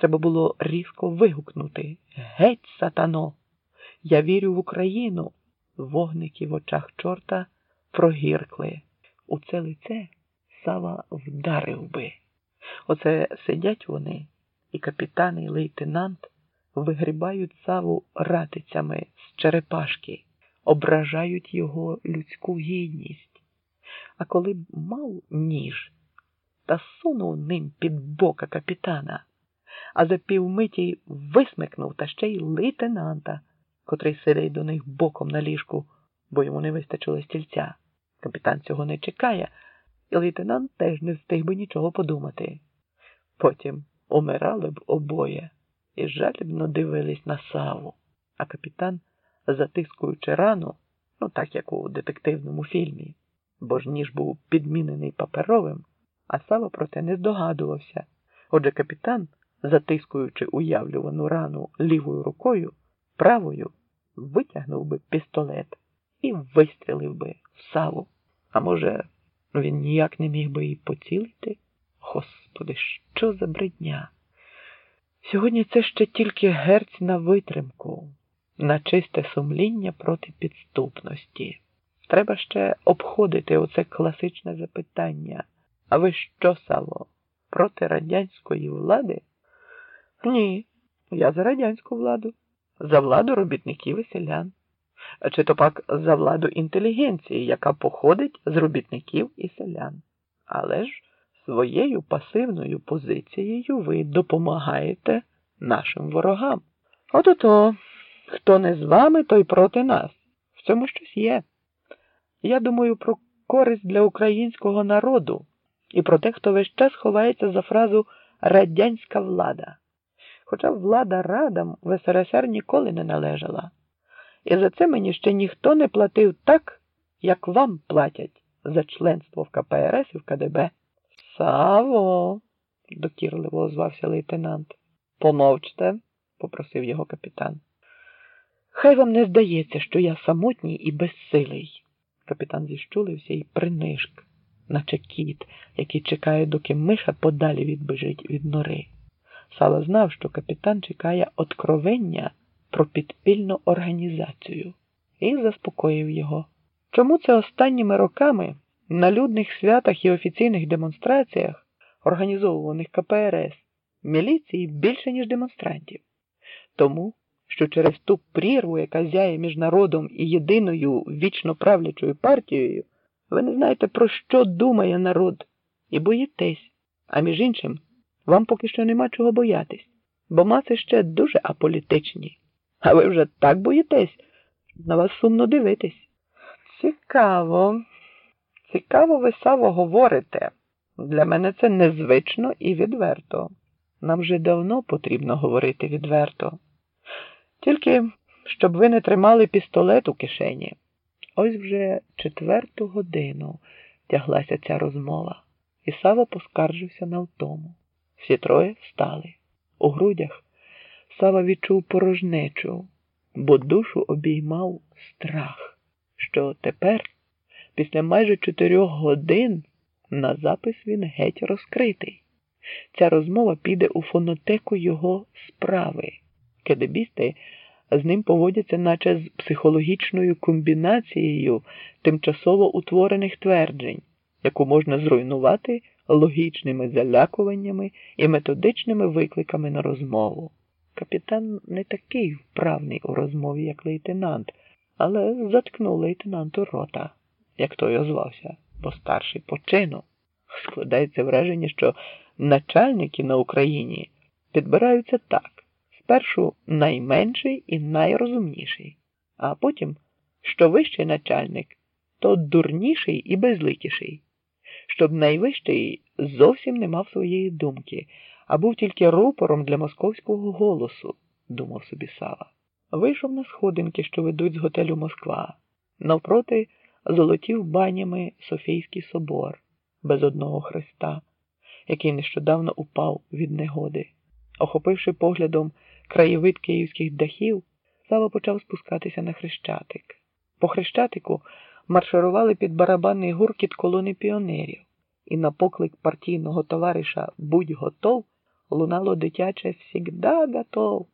Треба було різко вигукнути Геть, сатано! Я вірю в Україну. Вогники в очах чорта прогіркли. У це лице Сава вдарив би. Оце сидять вони, і капітан, і лейтенант вигрібають саву ратицями з черепашки, ображають його людську гідність. А коли б мав ніж та сунув ним під бока капітана, а за півмиті висмикнув та ще й лейтенанта, котрий сидить до них боком на ліжку, бо йому не вистачило стільця. Капітан цього не чекає, і лейтенант теж не встиг би нічого подумати. Потім умирали б обоє і жалібно дивились на саву, а капітан, затискуючи рану, ну так як у детективному фільмі, бо ж ніж був підмінений паперовим, а Сава про те не здогадувався. Отже, капітан, затискуючи уявлювану рану лівою рукою, правою витягнув би пістолет і вистрілив би в саву. А може, він ніяк не міг би і поцілити? Господи, що за бридня? Сьогодні це ще тільки герць на витримку, на чисте сумління проти підступності. Треба ще обходити оце класичне запитання. А ви що, Саво, проти радянської влади? Ні, я за радянську владу, за владу робітників і селян. Чи то пак за владу інтелігенції, яка походить з робітників і селян. Але ж своєю пасивною позицією ви допомагаєте нашим ворогам. От ото, хто не з вами, той проти нас. В цьому щось є. Я думаю про користь для українського народу і про те, хто весь час ховається за фразу радянська влада. Хоча влада радам в СРСР ніколи не належала. І за це мені ще ніхто не платив так, як вам платять за членство в КПРС і в КДБ. Саво, докірливо озвався лейтенант. Помовчте, попросив його капітан. Хай вам не здається, що я самотній і безсилий. Капітан зіщулився і принишк, наче кіт, який чекає, доки миша подалі відбежить від нори. Сава знав, що капітан чекає откровення про підпільну організацію і заспокоїв його. Чому це останніми роками на людних святах і офіційних демонстраціях, організовуваних КПРС, міліції більше, ніж демонстрантів? Тому, що через ту прірву, яка зяє між народом і єдиною вічно правлячою партією, ви не знаєте, про що думає народ, і боїтесь, а між іншим, вам поки що нема чого боятись, бо маси ще дуже аполітичні. А ви вже так боїтесь, на вас сумно дивитись. Цікаво, цікаво, ви Саво, говорите. Для мене це незвично і відверто. Нам вже давно потрібно говорити відверто. Тільки щоб ви не тримали пістолет у кишені. Ось вже четверту годину тяглася ця розмова, і Сава поскаржився на втому. Всі троє встали. У грудях Сава відчув порожнечу, бо душу обіймав страх, що тепер, після майже чотирьох годин, на запис він геть розкритий. Ця розмова піде у фонотеку його справи. Кедебісти з ним поводяться, наче з психологічною комбінацією тимчасово утворених тверджень, яку можна зруйнувати логічними залякуваннями і методичними викликами на розмову. Капітан не такий вправний у розмові, як лейтенант, але заткнув лейтенанту рота, як той озвався, бо старший по чину. Складається враження, що начальники на Україні підбираються так: спершу найменший і найрозумніший, а потім, що вищий начальник, то дурніший і безликіший, щоб найвищий зовсім не мав своєї думки а був тільки рупором для московського голосу, думав собі Сава. Вийшов на сходинки, що ведуть з готелю Москва. Навпроти золотів банями Софійський собор без одного хреста, який нещодавно упав від негоди. Охопивши поглядом краєвид київських дахів, Сава почав спускатися на хрещатик. По хрещатику марширували під барабанний гуркіт колони піонерів, і на поклик партійного товариша Будь готов лунало дитяче «Всігда готов».